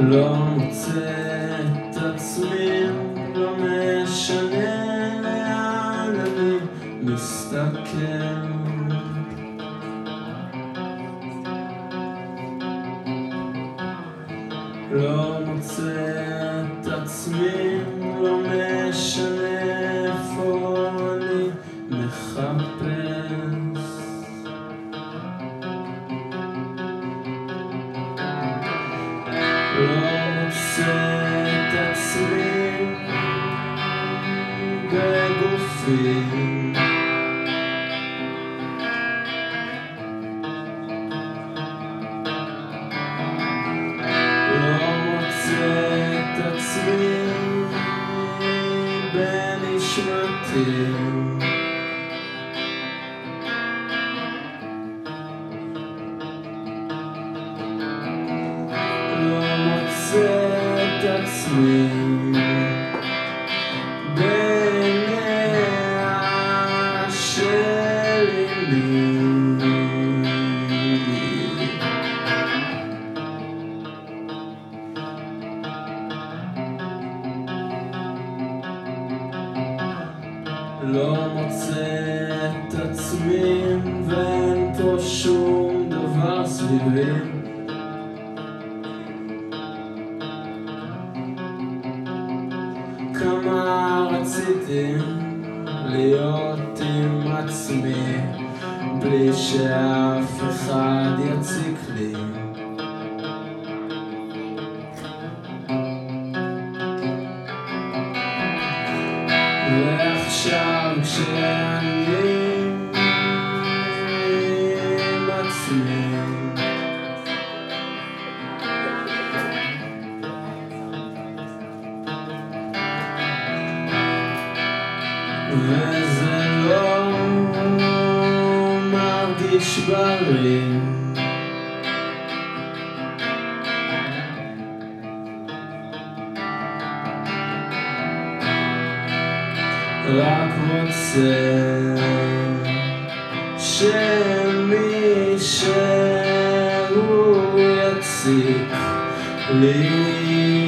לא מוצא את עצמי, לא משנה לאן אני מסתכל. לא מוצא את עצמי, לא משנה מוצא את עצמי בגופי. לא מוצא את עצמי בנשמתי. עצמי בעיניה של אמי. לא מוצא את עצמי ואין פה שום דבר סביבי כמה רציתי להיות עם עצמי בלי שאף אחד יציק לי. ועכשיו כשאני וזה לא מרגיש בריא רק רוצה שמישהו יציק לי